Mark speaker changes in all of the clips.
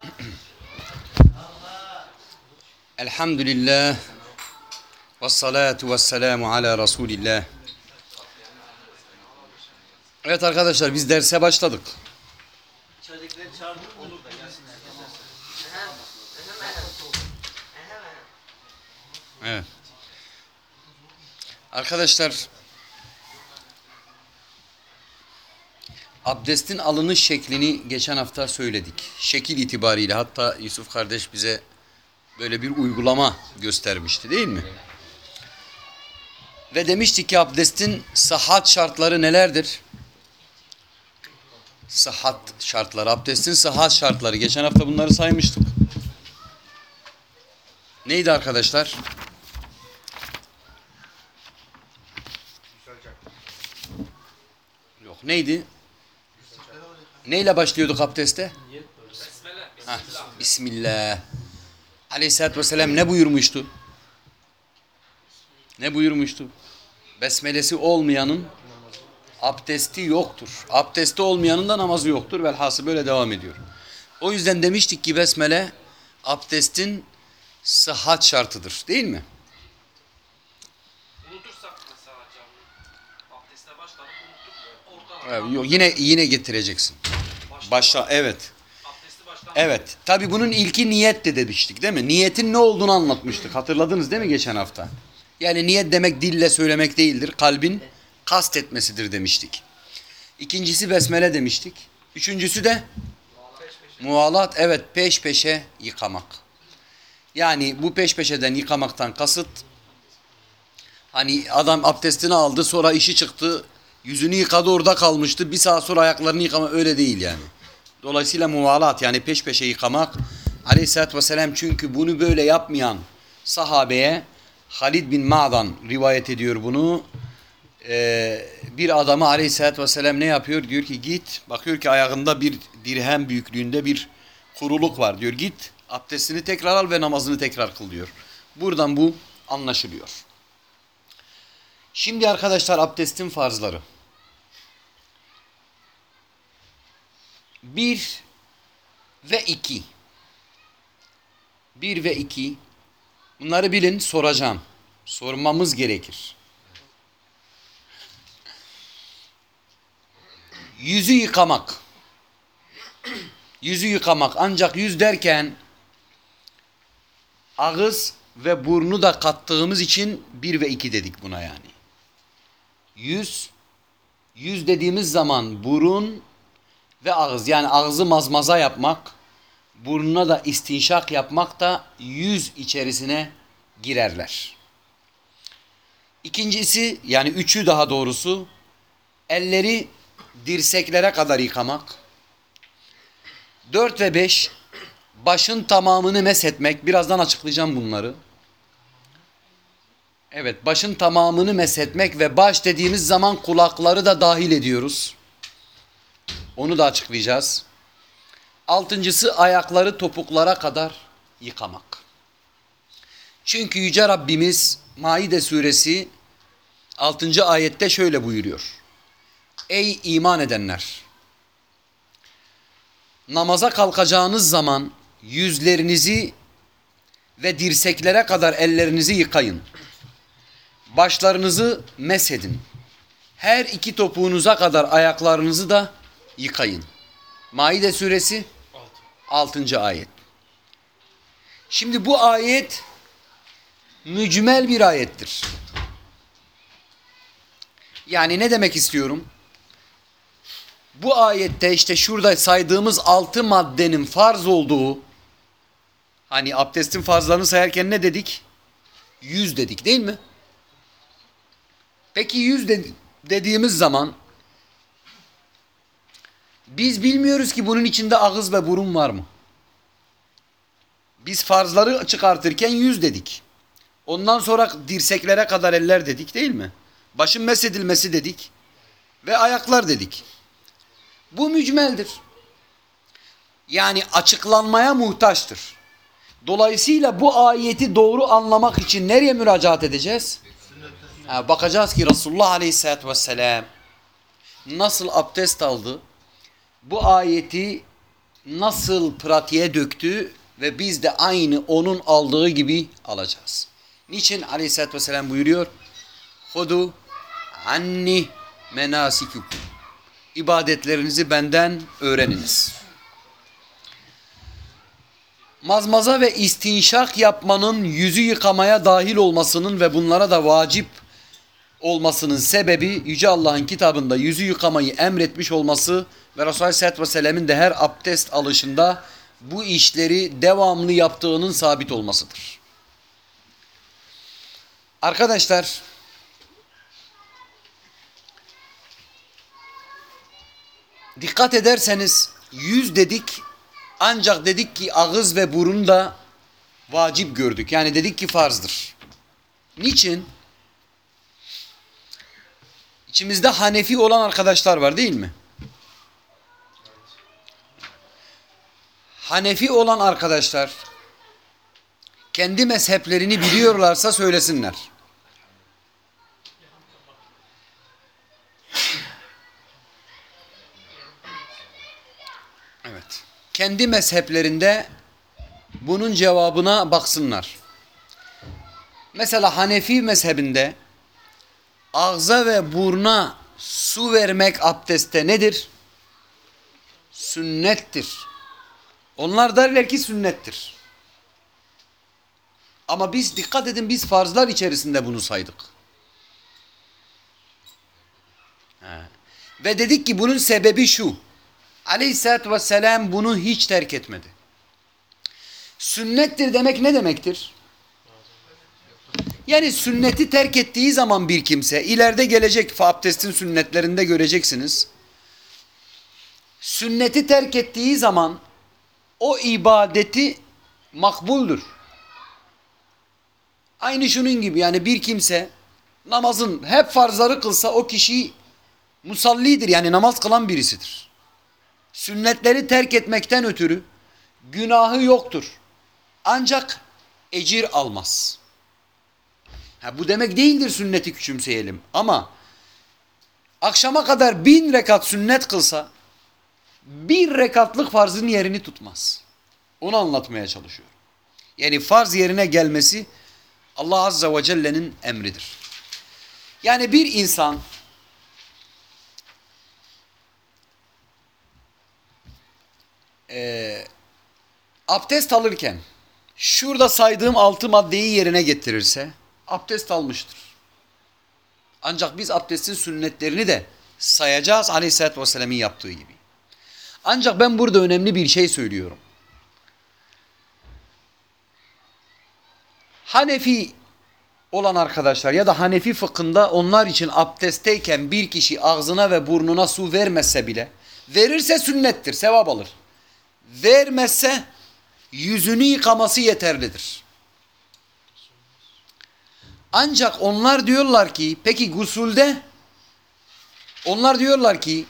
Speaker 1: Elhamdülillah ve salatu ve selamu ala Resulillah. Evet arkadaşlar biz derse başladık. Evet. Arkadaşlar abdestin alınış şeklini geçen hafta söyledik. Şekil itibariyle hatta Yusuf kardeş bize böyle bir uygulama göstermişti değil mi? Ve demiştik ki abdestin sıhhat şartları nelerdir? Sıhhat şartları, abdestin sıhhat şartları. Geçen hafta bunları saymıştık. Neydi arkadaşlar? Yok neydi? Neyle başlıyorduk abdeste? Hah, Bismillah. Aleyhisselatü Vesselam ne buyurmuştu? Ne buyurmuştu? Besmelesi olmayanın abdesti yoktur. Abdesti olmayanın da namazı yoktur. Velhası böyle devam ediyor. O yüzden demiştik ki besmele abdestin sıhhat şartıdır. Değil mi? Evet, yok, yine yine getireceksin. Başla evet. Evet. Tabi bunun ilki niyet de demiştik değil mi? Niyetin ne olduğunu anlatmıştık. Hatırladınız değil mi geçen hafta? Yani niyet demek dille söylemek değildir. Kalbin kast etmesidir demiştik. İkincisi besmele demiştik. Üçüncüsü de muvalat. Evet peş peşe yıkamak. Yani bu peş peşeden yıkamaktan kasıt hani adam abdestini aldı sonra işi çıktı yüzünü yıkadı orada kalmıştı bir saat sonra ayaklarını yıkama öyle değil yani. Dolayısıyla muvalat yani peş peşe yıkamak aleyhissalatü vesselam çünkü bunu böyle yapmayan sahabeye Halid bin Ma'dan rivayet ediyor bunu. Ee, bir adamı aleyhissalatü vesselam ne yapıyor? Diyor ki git bakıyor ki ayağında bir dirhem büyüklüğünde bir kuruluk var diyor git abdestini tekrar al ve namazını tekrar kıl diyor. Buradan bu anlaşılıyor. Şimdi arkadaşlar abdestin farzları. Bir ve iki. Bir ve iki. Bunları bilin soracağım. Sormamız gerekir. Yüzü yıkamak. Yüzü yıkamak. Ancak yüz derken ağız ve burnu da kattığımız için bir ve iki dedik buna yani. Yüz, yüz dediğimiz zaman burun ve ağız yani ağzı mazmaza yapmak, burnuna da istinşak yapmak da yüz içerisine girerler. İkincisi yani üçü daha doğrusu elleri dirseklere kadar yıkamak. Dört ve beş başın tamamını meshetmek. Birazdan açıklayacağım bunları. Evet başın tamamını meshetmek ve baş dediğimiz zaman kulakları da dahil ediyoruz. Onu da açıklayacağız. Altıncısı ayakları topuklara kadar yıkamak. Çünkü Yüce Rabbimiz Maide suresi 6. ayette şöyle buyuruyor. Ey iman edenler! Namaza kalkacağınız zaman yüzlerinizi ve dirseklere kadar ellerinizi yıkayın. Başlarınızı mesedin. Her iki topuğunuza kadar ayaklarınızı da yıkayın. Maide suresi 6. ayet. Şimdi bu ayet mücmel bir ayettir. Yani ne demek istiyorum? Bu ayette işte şurada saydığımız altı maddenin farz olduğu hani abdestin farzlarını sayarken ne dedik? Yüz dedik değil mi? Peki yüz de, dediğimiz zaman biz bilmiyoruz ki bunun içinde ağız ve burun var mı? Biz farzları çıkartırken yüz dedik. Ondan sonra dirseklere kadar eller dedik değil mi? Başın mesedilmesi dedik. Ve ayaklar dedik. Bu mücmeldir. Yani açıklanmaya muhtaçtır. Dolayısıyla bu ayeti doğru anlamak için nereye müracaat edeceğiz? Ha, bakacağız ki Resulullah Aleyhisselatü Vesselam nasıl abdest aldı? Bu ayeti nasıl pratiğe döktü ve biz de aynı onun aldığı gibi alacağız. Niçin aleyhissalatü vesselam buyuruyor? Hudu anni menasikukum. İbadetlerinizi benden öğreniniz. Mazmaza ve istinşak yapmanın yüzü yıkamaya dahil olmasının ve bunlara da vacip olmasının sebebi Yüce Allah'ın kitabında yüzü yıkamayı emretmiş olması ve Resulullah Aleyhisselatü Vesselam'ın de her abdest alışında bu işleri devamlı yaptığının sabit olmasıdır. Arkadaşlar dikkat ederseniz yüz dedik ancak dedik ki ağız ve burun da vacip gördük. Yani dedik ki farzdır. Niçin? İçimizde Hanefi olan arkadaşlar var değil mi? Hanefi olan arkadaşlar kendi mezheplerini biliyorlarsa söylesinler. Evet. Kendi mezheplerinde bunun cevabına baksınlar. Mesela Hanefi mezhebinde ağza ve burna su vermek abdestte nedir? Sünnettir. Onlar derler ki sünnettir. Ama biz dikkat edin biz farzlar içerisinde bunu saydık. He. Ve dedik ki bunun sebebi şu. Aleyhisselatü vesselam bunu hiç terk etmedi. Sünnettir demek ne demektir? Yani sünneti terk ettiği zaman bir kimse ileride gelecek abdestin sünnetlerinde göreceksiniz. Sünneti terk ettiği zaman o ibadeti makbuldür. Aynı şunun gibi yani bir kimse namazın hep farzları kılsa o kişi musallidir yani namaz kılan birisidir. Sünnetleri terk etmekten ötürü günahı yoktur. Ancak ecir almaz. Ha, bu demek değildir sünneti küçümseyelim ama akşama kadar bin rekat sünnet kılsa bir rekatlık farzın yerini tutmaz. Onu anlatmaya çalışıyorum. Yani farz yerine gelmesi Allah Azze ve Celle'nin emridir. Yani bir insan e, abdest alırken şurada saydığım altı maddeyi yerine getirirse abdest almıştır. Ancak biz abdestin sünnetlerini de sayacağız Aleyhisselatü Vesselam'ın yaptığı gibi. Ancak ben burada önemli bir şey söylüyorum. Hanefi olan arkadaşlar ya da Hanefi fıkhında onlar için abdestteyken bir kişi ağzına ve burnuna su vermezse bile verirse sünnettir, sevap alır. Vermezse yüzünü yıkaması yeterlidir. Ancak onlar diyorlar ki peki gusulde onlar diyorlar ki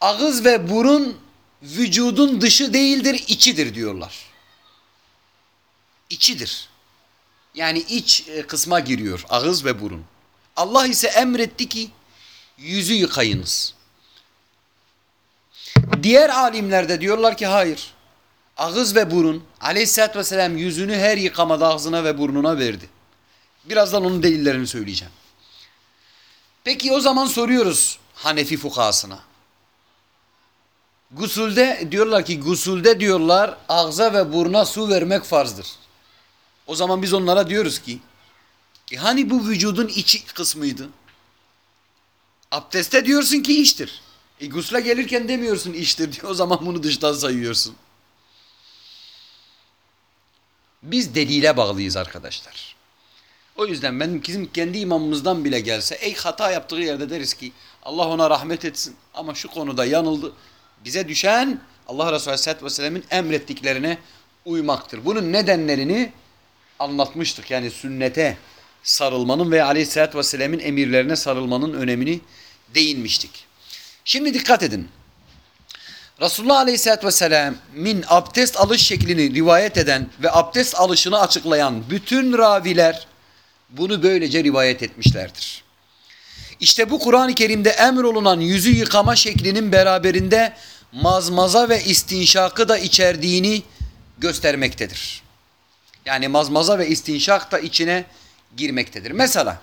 Speaker 1: ağız ve burun vücudun dışı değildir içidir diyorlar. İçidir. Yani iç e, kısma giriyor ağız ve burun. Allah ise emretti ki yüzü yıkayınız. Diğer alimler de diyorlar ki hayır. Ağız ve burun aleyhissalatü vesselam yüzünü her yıkamada ağzına ve burnuna verdi. Birazdan onun delillerini söyleyeceğim. Peki o zaman soruyoruz Hanefi fukahasına. Gusulde diyorlar ki gusulde diyorlar ağza ve buruna su vermek farzdır. O zaman biz onlara diyoruz ki e hani bu vücudun içi kısmıydı? Abdeste diyorsun ki içtir. E gusle gelirken demiyorsun içtir diyor. O zaman bunu dıştan sayıyorsun. Biz delile bağlıyız arkadaşlar. O yüzden ben bizim kendi imamımızdan bile gelse ey hata yaptığı yerde deriz ki Allah ona rahmet etsin ama şu konuda yanıldı. Bize düşen Allah Resulü Aleyhisselatü Vesselam'ın emrettiklerine uymaktır. Bunun nedenlerini anlatmıştık. Yani sünnete sarılmanın ve Aleyhisselatü Vesselam'ın emirlerine sarılmanın önemini değinmiştik. Şimdi dikkat edin. Resulullah Aleyhisselatü Vesselam'ın abdest alış şeklini rivayet eden ve abdest alışını açıklayan bütün raviler bunu böylece rivayet etmişlerdir. İşte bu Kur'an-ı Kerim'de emrolunan yüzü yıkama şeklinin beraberinde mazmaza ve istinşakı da içerdiğini göstermektedir. Yani mazmaza ve istinşak da içine girmektedir. Mesela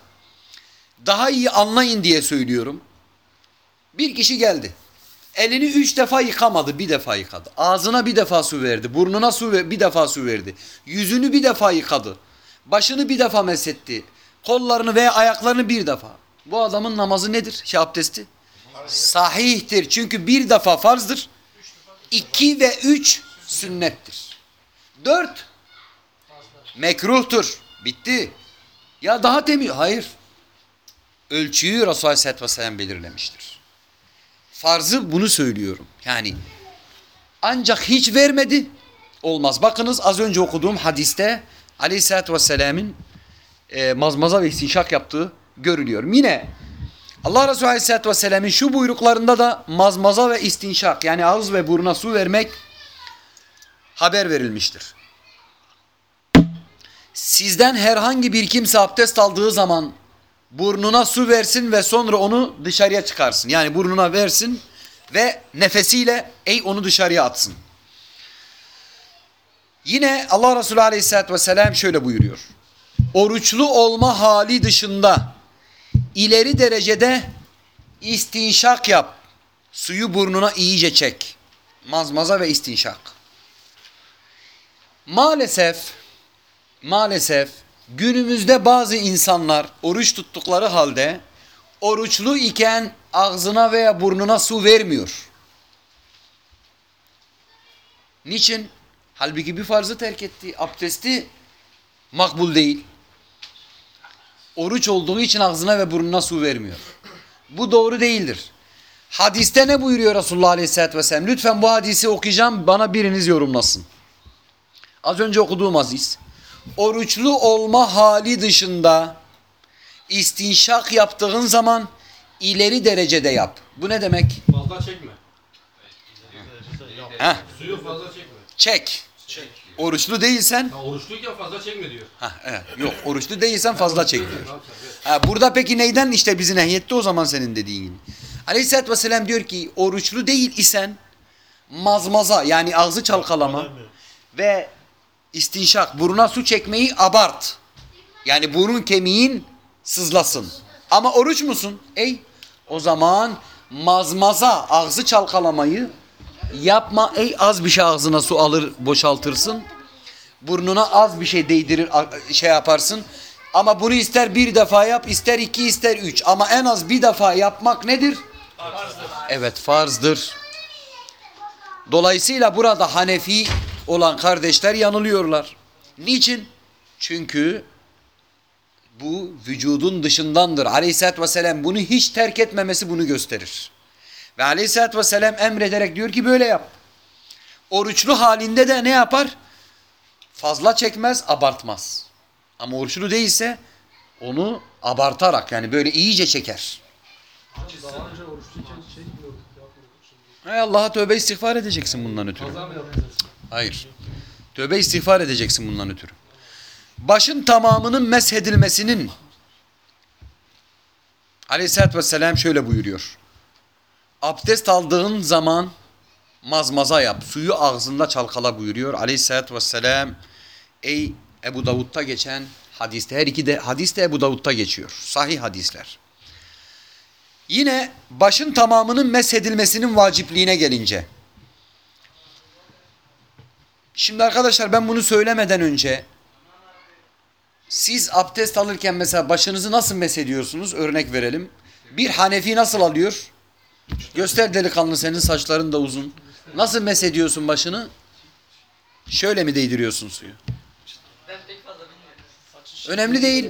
Speaker 1: daha iyi anlayın diye söylüyorum. Bir kişi geldi. Elini üç defa yıkamadı, bir defa yıkadı. Ağzına bir defa su verdi, burnuna su ver, bir defa su verdi. Yüzünü bir defa yıkadı. Başını bir defa mesetti. Kollarını veya ayaklarını bir defa. Bu adamın namazı nedir? Şey abdesti. Sahihtir. Çünkü bir defa farzdır. İki ve üç sünnettir. Dört mekruhtur. Bitti. Ya daha temiz. Hayır. Ölçüyü Resulullah Aleyhisselatü Vesselam belirlemiştir. Farzı bunu söylüyorum. Yani ancak hiç vermedi olmaz. Bakınız az önce okuduğum hadiste Aleyhisselatü Vesselam'ın e, mazmaza ve istinşak yaptığı görülüyor. Yine Allah Resulü Aleyhisselatü Vesselam'ın şu buyruklarında da mazmaza ve istinşak yani ağız ve buruna su vermek haber verilmiştir. Sizden herhangi bir kimse abdest aldığı zaman burnuna su versin ve sonra onu dışarıya çıkarsın. Yani burnuna versin ve nefesiyle ey onu dışarıya atsın. Yine Allah Resulü Aleyhisselatü Vesselam şöyle buyuruyor. Oruçlu olma hali dışında ileri derecede istinşak yap. Suyu burnuna iyice çek. Mazmaza ve istinşak. Maalesef maalesef günümüzde bazı insanlar oruç tuttukları halde oruçlu iken ağzına veya burnuna su vermiyor. Niçin? Halbuki bir farzı terk etti. Abdesti makbul değil. Oruç olduğu için ağzına ve burnuna su vermiyor. Bu doğru değildir. Hadiste ne buyuruyor Resulullah Aleyhisselatü Vesselam? Lütfen bu hadisi okuyacağım bana biriniz yorumlasın. Az önce okuduğum hadis. Oruçlu olma hali dışında istinşak yaptığın zaman ileri derecede yap. Bu ne demek?
Speaker 2: Fazla çekme.
Speaker 1: Heh,
Speaker 2: Suyu fazla çekme.
Speaker 1: çek. Oruçlu değilsen,
Speaker 2: Ha, oruçluyken fazla çekme diyor.
Speaker 1: ha evet, yok oruçlu değilsen fazla çek diyor. Ha, burada peki neyden işte bizi nehyetti o zaman senin dediğin gibi. Aleyhisselatü Vesselam diyor ki oruçlu değil isen mazmaza yani ağzı çalkalama ve istinşak buruna su çekmeyi abart. Yani burun kemiğin sızlasın. Ama oruç musun? Ey o zaman mazmaza ağzı çalkalamayı yapma. Ey az bir şey ağzına su alır boşaltırsın. Burnuna az bir şey değdirir şey yaparsın. Ama bunu ister bir defa yap ister iki ister üç. Ama en az bir defa yapmak nedir? Evet farzdır. Dolayısıyla burada Hanefi olan kardeşler yanılıyorlar. Niçin? Çünkü bu vücudun dışındandır. Aleyhisselatü Vesselam bunu hiç terk etmemesi bunu gösterir. Ve Aleyhisselatü Vesselam emrederek diyor ki böyle yap. Oruçlu halinde de ne yapar? Fazla çekmez, abartmaz. Ama oruçlu değilse onu abartarak yani böyle iyice çeker. Hay Allah'a tövbe istiğfar edeceksin bundan ötürü. Hayır. Tövbe istiğfar edeceksin bundan ötürü. Başın tamamının meshedilmesinin Aleyhisselatü Vesselam şöyle buyuruyor. Abdest aldığın zaman mazmaza yap. Suyu ağzında çalkala buyuruyor. Aleyhisselatü Vesselam ey Ebu Davud'da geçen hadiste her iki de hadis de Ebu Davud'da geçiyor. Sahih hadisler. Yine başın tamamının meshedilmesinin vacipliğine gelince Şimdi arkadaşlar ben bunu söylemeden önce siz abdest alırken mesela başınızı nasıl mesediyorsunuz? Örnek verelim. Bir Hanefi nasıl alıyor? Göster delikanlı senin saçların da uzun. Nasıl mesediyorsun başını? Şöyle mi değdiriyorsun suyu? Önemli değil.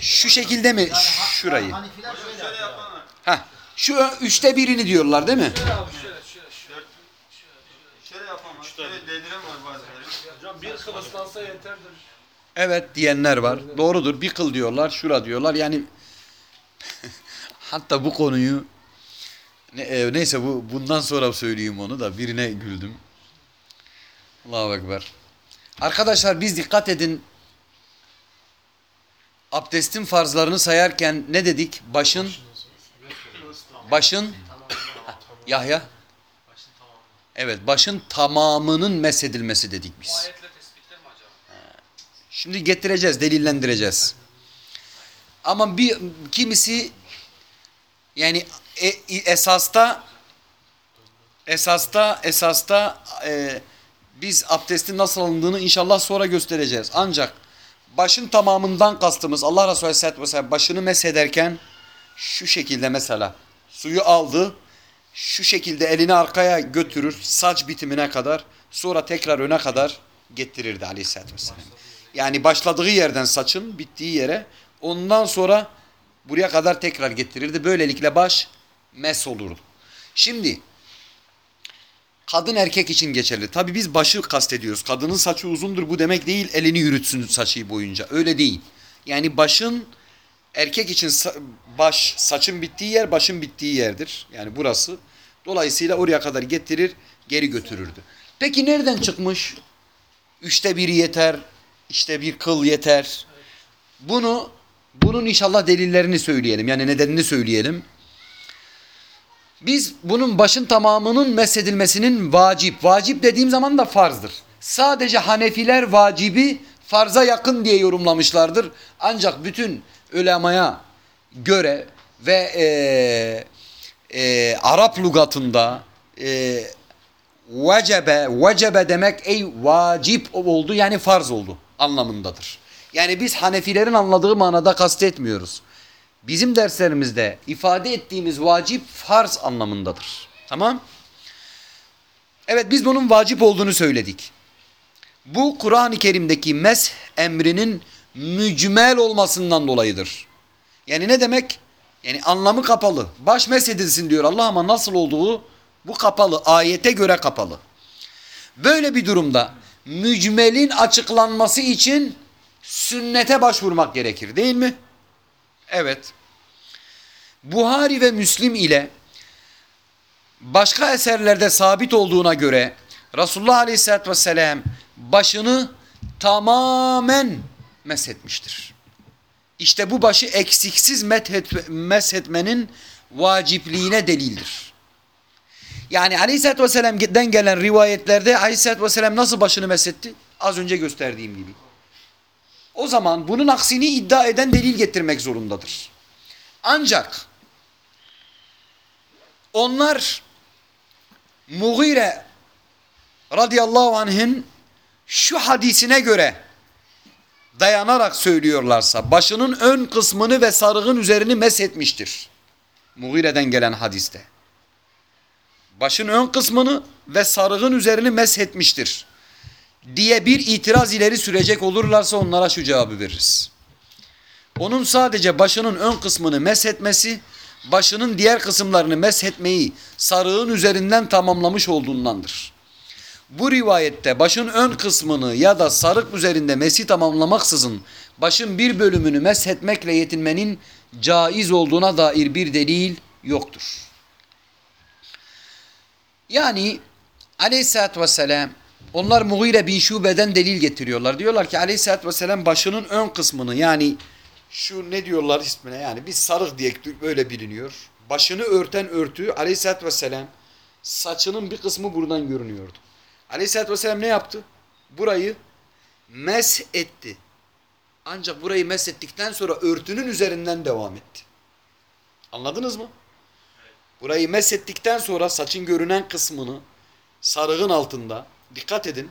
Speaker 1: Şu şekilde mi? Şurayı. Heh. Şu üçte birini diyorlar değil mi? Evet diyenler var. Doğrudur. Bir kıl diyorlar, şura diyorlar. Yani hatta bu konuyu ne, e, neyse bu bundan sonra söyleyeyim onu da birine güldüm. Allahu ekber. Arkadaşlar biz dikkat edin. Abdestin farzlarını sayarken ne dedik? Başın başın Yahya Evet başın tamamının mesedilmesi dedik
Speaker 3: Bu
Speaker 1: biz. Şimdi getireceğiz, delillendireceğiz. Ama bir kimisi yani e, esasta esasta esasta e, biz abdestin nasıl alındığını inşallah sonra göstereceğiz. Ancak başın tamamından kastımız Allah Resulü Aleyhisselatü Vesselam başını mesederken şu şekilde mesela suyu aldı şu şekilde elini arkaya götürür saç bitimine kadar sonra tekrar öne kadar getirirdi Aleyhisselatü Vesselam. Yani başladığı yerden saçın bittiği yere ondan sonra buraya kadar tekrar getirirdi. Böylelikle baş mes olurdu. Şimdi kadın erkek için geçerli. Tabi biz başı kastediyoruz. Kadının saçı uzundur bu demek değil elini yürütsün saçı boyunca. Öyle değil. Yani başın erkek için baş saçın bittiği yer başın bittiği yerdir. Yani burası. Dolayısıyla oraya kadar getirir geri götürürdü. Peki nereden çıkmış? Üçte biri yeter. işte bir kıl yeter. Bunu bunun inşallah delillerini söyleyelim. Yani nedenini söyleyelim. Biz bunun başın tamamının mesedilmesinin vacip. Vacip dediğim zaman da farzdır. Sadece Hanefiler vacibi farza yakın diye yorumlamışlardır. Ancak bütün ulemaya göre ve e, e, Arap lugatında e, vecebe, vecebe demek ey vacip oldu yani farz oldu anlamındadır. Yani biz Hanefilerin anladığı manada kastetmiyoruz. Bizim derslerimizde ifade ettiğimiz vacip farz anlamındadır. Tamam? Evet biz bunun vacip olduğunu söyledik. Bu Kur'an-ı Kerim'deki mes emrinin mücmel olmasından dolayıdır. Yani ne demek? Yani anlamı kapalı. Baş mesedilsin diyor Allah ama nasıl olduğu bu kapalı. Ayete göre kapalı. Böyle bir durumda mücmelin açıklanması için sünnete başvurmak gerekir değil mi? Evet. Buhari ve Müslim ile başka eserlerde sabit olduğuna göre Resulullah Aleyhisselatü Vesselam başını tamamen meshetmiştir. İşte bu başı eksiksiz meshetmenin vacipliğine delildir. Yani Aleyhisselatü Vesselam'den gelen rivayetlerde Aleyhisselatü Vesselam nasıl başını meshetti? Az önce gösterdiğim gibi. O zaman bunun aksini iddia eden delil getirmek zorundadır. Ancak onlar Mughire radıyallahu anh'ın şu hadisine göre dayanarak söylüyorlarsa başının ön kısmını ve sarığın üzerini meshetmiştir. Mughire'den gelen hadiste. Başın ön kısmını ve sarığın üzerini meshetmiştir diye bir itiraz ileri sürecek olurlarsa onlara şu cevabı veririz. Onun sadece başının ön kısmını meshetmesi, başının diğer kısımlarını meshetmeyi sarığın üzerinden tamamlamış olduğundandır. Bu rivayette başın ön kısmını ya da sarık üzerinde mesi tamamlamaksızın başın bir bölümünü meshetmekle yetinmenin caiz olduğuna dair bir delil yoktur. Yani aleyhissalatü vesselam onlar Mughire bin Şube'den delil getiriyorlar. Diyorlar ki aleyhissalatü vesselam başının ön kısmını yani şu ne diyorlar ismine yani bir sarık diye böyle biliniyor. Başını örten örtü aleyhissalatü vesselam saçının bir kısmı buradan görünüyordu. Aleyhissalatü vesselam ne yaptı? Burayı mes etti. Ancak burayı mes ettikten sonra örtünün üzerinden devam etti. Anladınız mı? Burayı mes ettikten sonra saçın görünen kısmını sarığın altında dikkat edin.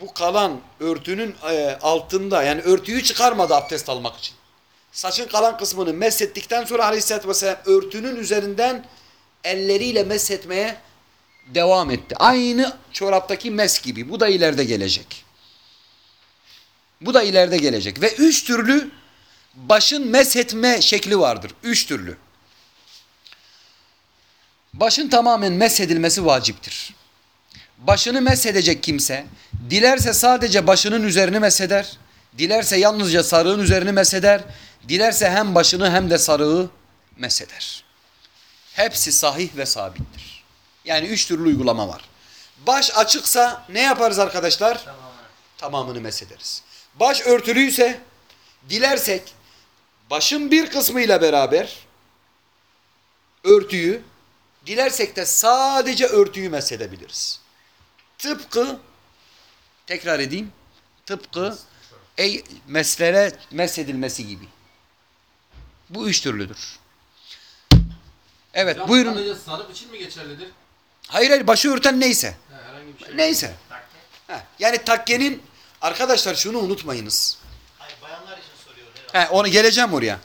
Speaker 1: Bu kalan örtünün e, altında yani örtüyü çıkarmadı abdest almak için. Saçın kalan kısmını meshettikten sonra aleyhissalatü vesselam örtünün üzerinden elleriyle meshetmeye devam etti. Aynı çoraptaki mes gibi. Bu da ileride gelecek. Bu da ileride gelecek. Ve üç türlü başın meshetme şekli vardır. Üç türlü. Başın tamamen meshedilmesi vaciptir. Başını meshedecek kimse, dilerse sadece başının üzerini mesheder, dilerse yalnızca sarığın üzerini mesheder, dilerse hem başını hem de sarığı mesheder. Hepsi sahih ve sabittir. Yani üç türlü uygulama var. Baş açıksa ne yaparız arkadaşlar? Tamamını mesederiz. Baş örtülüyse dilersek başın bir kısmıyla beraber örtüyü Dilersek de sadece örtüyü mesedebiliriz. Tıpkı tekrar edeyim. Tıpkı ey meslere mesedilmesi gibi. Bu üç türlüdür. Evet
Speaker 2: Hocam
Speaker 1: buyurun.
Speaker 2: Sadece sarık için mi geçerlidir?
Speaker 1: Hayır hayır başı örten neyse.
Speaker 2: He, herhangi bir şey.
Speaker 1: Neyse. Heh, yani takkenin arkadaşlar şunu unutmayınız.
Speaker 4: Hayır bayanlar için soruyor herhalde.
Speaker 1: He, onu geleceğim oraya.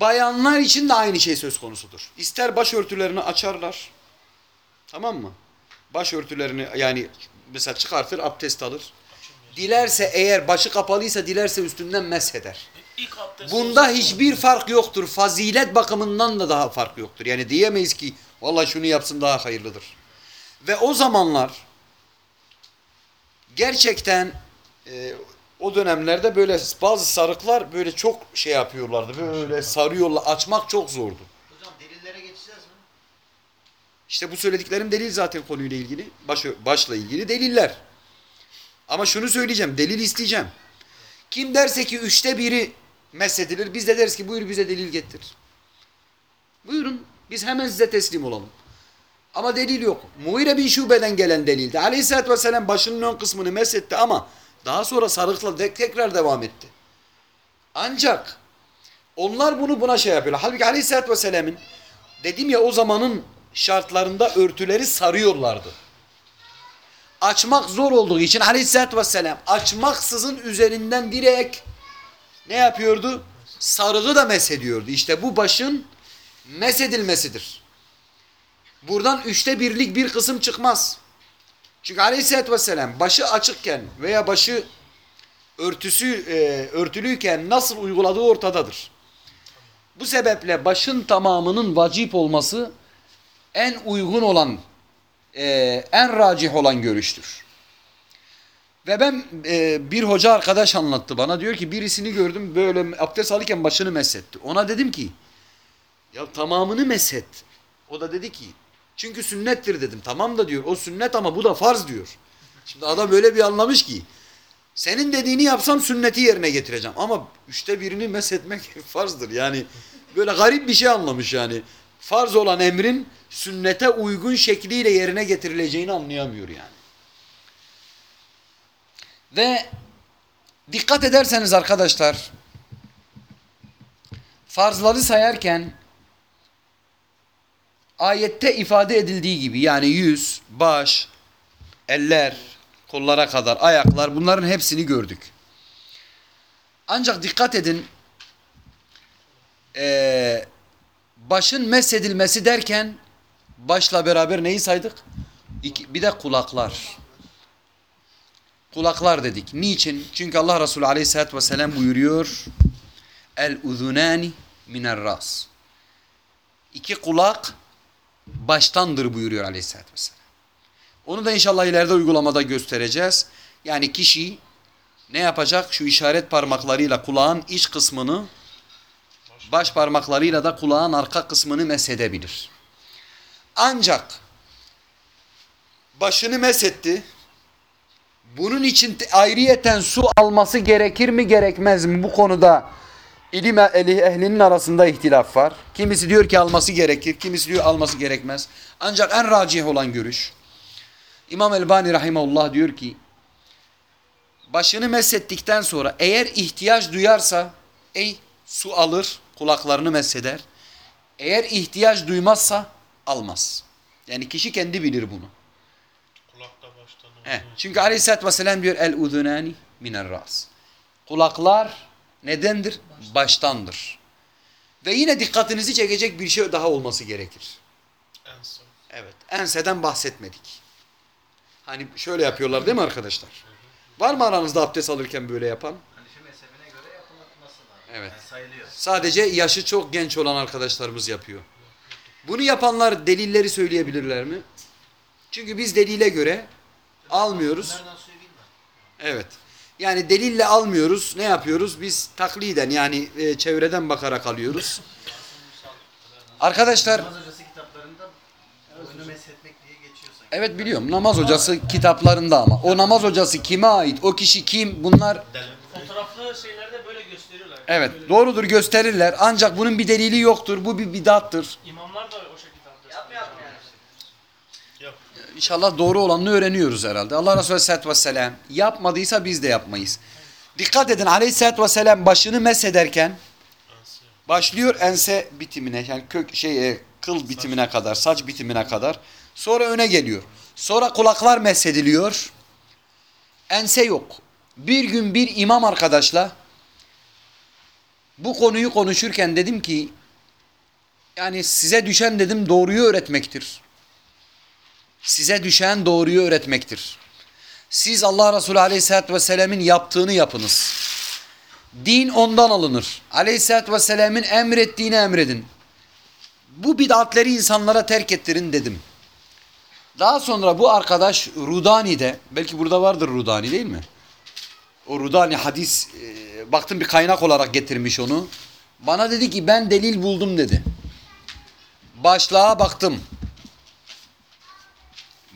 Speaker 1: Bayanlar için de aynı şey söz konusudur. İster başörtülerini açarlar. Tamam mı? Başörtülerini yani mesela çıkartır abdest alır. Dilerse eğer başı kapalıysa dilerse üstünden mesheder. Bunda hiçbir fark yoktur. Fazilet bakımından da daha fark yoktur. Yani diyemeyiz ki vallahi şunu yapsın daha hayırlıdır. Ve o zamanlar gerçekten e, o dönemlerde böyle bazı sarıklar böyle çok şey yapıyorlardı. Böyle sarıyorlar. Açmak çok zordu.
Speaker 4: Hocam delillere geçeceğiz mi?
Speaker 1: İşte bu söylediklerim delil zaten konuyla ilgili. Baş, başla ilgili deliller. Ama şunu söyleyeceğim. Delil isteyeceğim. Kim derse ki üçte biri meshedilir. Biz de deriz ki buyur bize delil getir. Buyurun. Biz hemen size teslim olalım. Ama delil yok. Muhire bin Şube'den gelen delildi. Aleyhisselatü Vesselam başının ön kısmını mesetti ama daha sonra sarıkla de- tekrar devam etti. Ancak onlar bunu buna şey yapıyorlar. Halbuki Aleyhisselatü Vesselam'ın dedim ya o zamanın şartlarında örtüleri sarıyorlardı. Açmak zor olduğu için Aleyhisselatü Vesselam açmaksızın üzerinden direkt ne yapıyordu? Sarığı da meshediyordu. İşte bu başın mesedilmesidir. Buradan üçte birlik bir kısım çıkmaz. Çünkü Aleyhisselatü Vesselam başı açıkken veya başı örtüsü e, örtülüyken nasıl uyguladığı ortadadır. Bu sebeple başın tamamının vacip olması en uygun olan, e, en racih olan görüştür. Ve ben e, bir hoca arkadaş anlattı bana diyor ki birisini gördüm böyle abdest alırken başını mesetti. Ona dedim ki ya tamamını meset. O da dedi ki çünkü sünnettir dedim. Tamam da diyor o sünnet ama bu da farz diyor. Şimdi adam böyle bir anlamış ki senin dediğini yapsam sünneti yerine getireceğim. Ama üçte birini meshetmek farzdır. Yani böyle garip bir şey anlamış yani. Farz olan emrin sünnete uygun şekliyle yerine getirileceğini anlayamıyor yani. Ve dikkat ederseniz arkadaşlar farzları sayarken ayette ifade edildiği gibi yani yüz, baş, eller, kollara kadar, ayaklar bunların hepsini gördük. Ancak dikkat edin eee, başın mesedilmesi derken başla beraber neyi saydık? İki, bir de kulaklar. Kulaklar dedik. Niçin? Çünkü Allah Resulü aleyhissalatü vesselam buyuruyor el uzunani miner ras. İki kulak baştandır buyuruyor aleyhissalatü vesselam. Onu da inşallah ileride uygulamada göstereceğiz. Yani kişi ne yapacak? Şu işaret parmaklarıyla kulağın iç kısmını baş parmaklarıyla da kulağın arka kısmını mesedebilir. Ancak başını mesetti. Bunun için te- ayrıyeten su alması gerekir mi gerekmez mi? Bu konuda ilim ehli, ehlinin arasında ihtilaf var. Kimisi diyor ki alması gerekir, kimisi diyor alması gerekmez. Ancak en racih olan görüş İmam Elbani Rahimahullah diyor ki başını meshettikten sonra eğer ihtiyaç duyarsa ey su alır kulaklarını mesheder. Eğer ihtiyaç duymazsa almaz. Yani kişi kendi bilir bunu.
Speaker 4: Kulakta baştan.
Speaker 1: He. Çünkü Aleyhisselatü Vesselam diyor el udunani miner ras. Kulaklar nedendir? Baştandır. Ve yine dikkatinizi çekecek bir şey daha olması gerekir.
Speaker 4: En son.
Speaker 1: Evet. Enseden bahsetmedik. Hani şöyle yapıyorlar değil mi arkadaşlar? Var mı aranızda abdest alırken böyle yapan?
Speaker 4: Hanefi mezhebine göre yapılması lazım.
Speaker 1: Evet.
Speaker 4: Yani sayılıyor.
Speaker 1: Sadece yaşı çok genç olan arkadaşlarımız yapıyor. Bunu yapanlar delilleri söyleyebilirler mi? Çünkü biz delile göre almıyoruz. Evet. Yani delille almıyoruz. Ne yapıyoruz? Biz takliden yani e, çevreden bakarak alıyoruz. Arkadaşlar
Speaker 4: Namaz hocası kitaplarında boynu meshetmek diye geçiyor sanki.
Speaker 1: evet biliyorum namaz hocası kitaplarında ama o namaz hocası kime ait? O kişi kim? Bunlar
Speaker 3: Fotoğraflı şeylerde böyle gösteriyorlar.
Speaker 1: evet doğrudur gösterirler ancak bunun bir delili yoktur. Bu bir bidattır.
Speaker 3: İmamlar da o şekilde
Speaker 1: İnşallah doğru olanını öğreniyoruz herhalde. Allah Resulü Aleyhisselatü Vesselam yapmadıysa biz de yapmayız. Dikkat edin Aleyhisselatü Vesselam başını mesederken başlıyor ense bitimine yani kök şey e, kıl bitimine kadar, saç bitimine kadar. Sonra öne geliyor. Sonra kulaklar mesediliyor. Ense yok. Bir gün bir imam arkadaşla bu konuyu konuşurken dedim ki yani size düşen dedim doğruyu öğretmektir. Size düşen doğruyu öğretmektir. Siz Allah Resulü Aleyhisselatü Vesselam'ın yaptığını yapınız. Din ondan alınır. Aleyhisselatü Vesselam'ın emrettiğini emredin. Bu bid'atleri insanlara terk ettirin dedim. Daha sonra bu arkadaş Rudani'de, belki burada vardır Rudani değil mi? O Rudani hadis, e, baktım bir kaynak olarak getirmiş onu. Bana dedi ki ben delil buldum dedi. Başlığa baktım.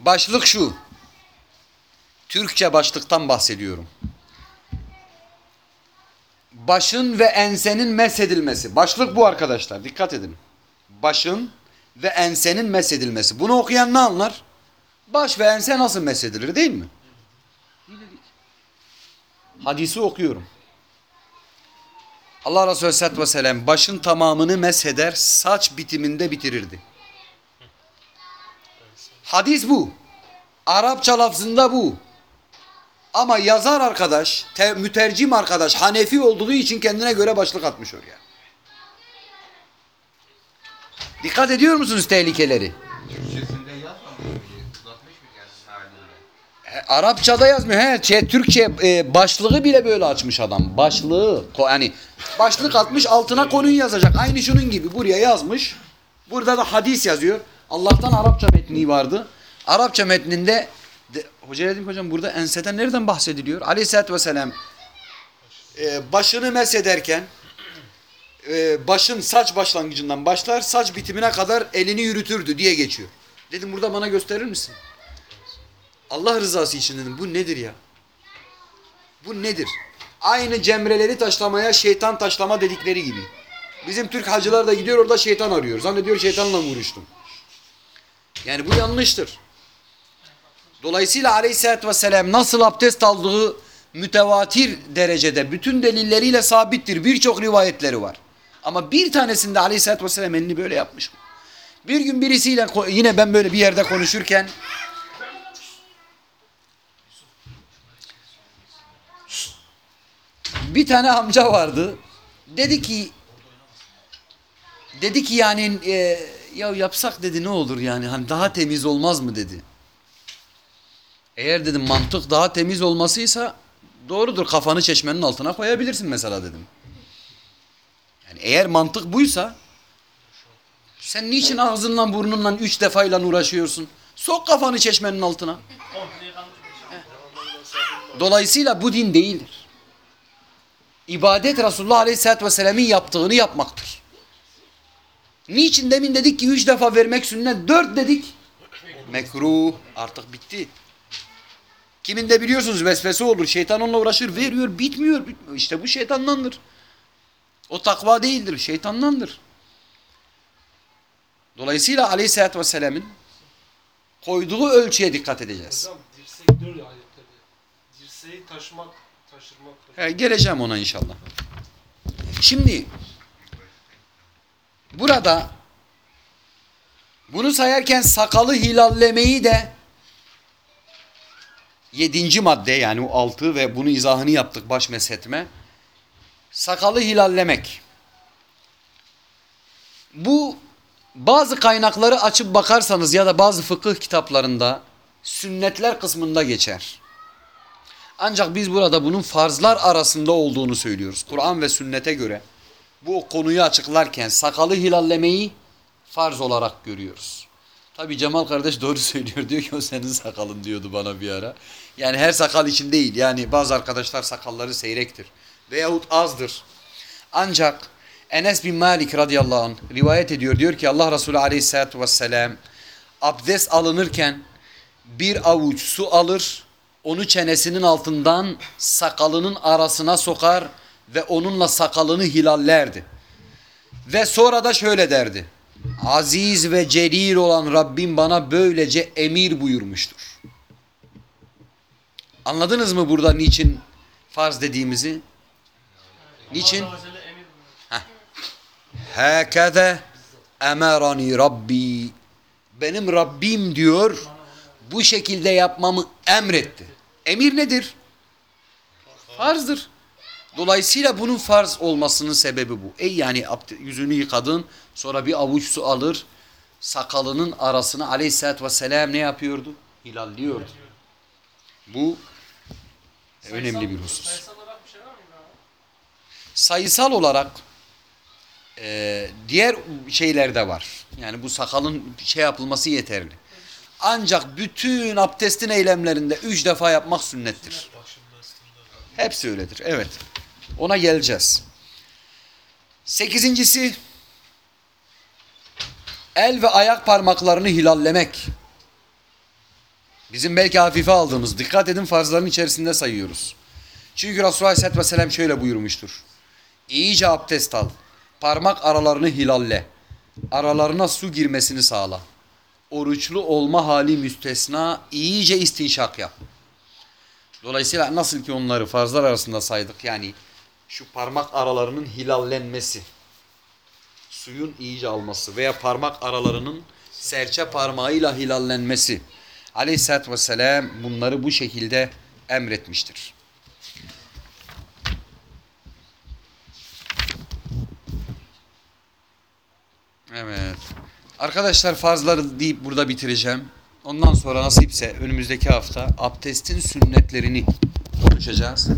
Speaker 1: Başlık şu. Türkçe başlıktan bahsediyorum. Başın ve ensenin mesedilmesi. Başlık bu arkadaşlar. Dikkat edin. Başın ve ensenin mesedilmesi. Bunu okuyan ne anlar? Baş ve ense nasıl mesedilir değil mi? Hadisi okuyorum. Allah Resulü Aleyhisselatü Vesselam başın tamamını mesheder, saç bitiminde bitirirdi. Hadis bu. Arapça lafzında bu. Ama yazar arkadaş, te, mütercim arkadaş Hanefi olduğu için kendine göre başlık atmış oraya. Dikkat ediyor musunuz tehlikeleri? E, Arapçada yazmıyor. He, şey, Türkçe e, başlığı bile böyle açmış adam. Başlığı. Yani başlık atmış altına konuyu yazacak. Aynı şunun gibi buraya yazmış. Burada da hadis yazıyor. Allah'tan Arapça metni vardı. Arapça metninde de, hoca dedim hocam burada enseden nereden bahsediliyor? Aleyhisselatü Vesselam e, başını mesederken e, başın saç başlangıcından başlar saç bitimine kadar elini yürütürdü diye geçiyor. Dedim burada bana gösterir misin? Allah rızası için dedim bu nedir ya? Bu nedir? Aynı cemreleri taşlamaya şeytan taşlama dedikleri gibi. Bizim Türk hacılar da gidiyor orada şeytan arıyor. Zannediyor şeytanla mı uğraştım? Yani bu yanlıştır. Dolayısıyla aleyhissalatü vesselam nasıl abdest aldığı mütevatir derecede bütün delilleriyle sabittir. Birçok rivayetleri var. Ama bir tanesinde aleyhissalatü vesselam elini böyle yapmış. Bir gün birisiyle yine ben böyle bir yerde konuşurken bir tane amca vardı. Dedi ki dedi ki yani e, ya yapsak dedi ne olur yani hani daha temiz olmaz mı dedi. Eğer dedim mantık daha temiz olmasıysa doğrudur kafanı çeşmenin altına koyabilirsin mesela dedim. Yani eğer mantık buysa sen niçin ağzınla burnunla üç defayla uğraşıyorsun? Sok kafanı çeşmenin altına. Dolayısıyla bu din değildir. İbadet Resulullah Aleyhisselatü Vesselam'ın yaptığını yapmaktır. Niçin demin dedik ki üç defa vermek sünnet, dört dedik. Mekruh artık bitti. Kiminde biliyorsunuz vesvese olur, şeytan onunla uğraşır, veriyor, bitmiyor, bitmiyor. İşte bu şeytandandır. O takva değildir, şeytandandır. Dolayısıyla Aleyhisselatü Vesselam'ın koyduğu ölçüye dikkat edeceğiz.
Speaker 5: Hocam dirsek diyor ya ayetlerde. Dirseği taşımak, taşırmak.
Speaker 1: He, geleceğim ona inşallah. Şimdi burada bunu sayarken sakalı hilallemeyi de yedinci madde yani o altı ve bunu izahını yaptık baş meshetme. Sakalı hilallemek. Bu bazı kaynakları açıp bakarsanız ya da bazı fıkıh kitaplarında sünnetler kısmında geçer. Ancak biz burada bunun farzlar arasında olduğunu söylüyoruz. Kur'an ve sünnete göre bu konuyu açıklarken sakalı hilallemeyi farz olarak görüyoruz. Tabi Cemal kardeş doğru söylüyor. Diyor ki o senin sakalın diyordu bana bir ara. Yani her sakal için değil. Yani bazı arkadaşlar sakalları seyrektir. Veyahut azdır. Ancak Enes bin Malik radıyallahu anh rivayet ediyor. Diyor ki Allah Resulü aleyhissalatü vesselam abdest alınırken bir avuç su alır onu çenesinin altından sakalının arasına sokar ve onunla sakalını hilallerdi. Ve sonra da şöyle derdi. Aziz ve celil olan Rabbim bana böylece emir buyurmuştur. Anladınız mı burada niçin farz dediğimizi? Niçin? Hâkeze emerani Rabbi. Benim Rabbim diyor bu şekilde yapmamı emretti. Emir nedir? Farzdır. Dolayısıyla bunun farz olmasının sebebi bu. Ey yani yüzünü yıkadın sonra bir avuç su alır sakalının arasına aleyhissalatü vesselam ne yapıyordu? Hilalliyordu. Bu önemli bir husus.
Speaker 5: Sayısal olarak bir abi?
Speaker 1: sayısal olarak e, diğer şeyler de var. Yani bu sakalın şey yapılması yeterli. Ancak bütün abdestin eylemlerinde üç defa yapmak sünnettir. Hepsi öyledir. Evet. Ona geleceğiz. Sekizincisi el ve ayak parmaklarını hilallemek. Bizim belki hafife aldığımız, dikkat edin farzların içerisinde sayıyoruz. Çünkü Resulullah Aleyhisselatü Vesselam şöyle buyurmuştur. İyice abdest al. Parmak aralarını hilalle. Aralarına su girmesini sağla. Oruçlu olma hali müstesna iyice istinşak yap. Dolayısıyla nasıl ki onları farzlar arasında saydık yani şu parmak aralarının hilallenmesi, suyun iyice alması veya parmak aralarının serçe parmağıyla hilallenmesi. Aleyhisselatü Vesselam bunları bu şekilde emretmiştir. Evet. Arkadaşlar farzları deyip burada bitireceğim. Ondan sonra nasipse önümüzdeki hafta abdestin sünnetlerini konuşacağız.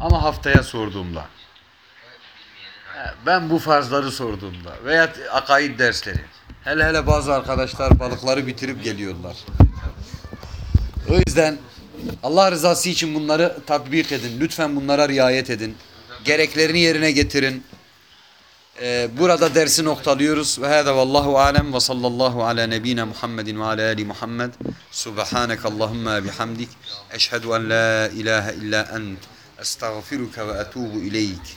Speaker 1: Ama haftaya sorduğumda. Ben bu farzları sorduğumda veya akaid dersleri. Hele hele bazı arkadaşlar balıkları bitirip geliyorlar. O yüzden Allah rızası için bunları tatbik edin. Lütfen bunlara riayet edin. Gereklerini yerine getirin. Ee, burada dersi noktalıyoruz. Ve hâzâ vallahu alem ve sallallahu ala nebine Muhammedin ve ala ali Muhammed. Subhanek Allahümme bihamdik. Eşhedü en la ilahe illa ent. Estağfiruke ve etubu ileyk.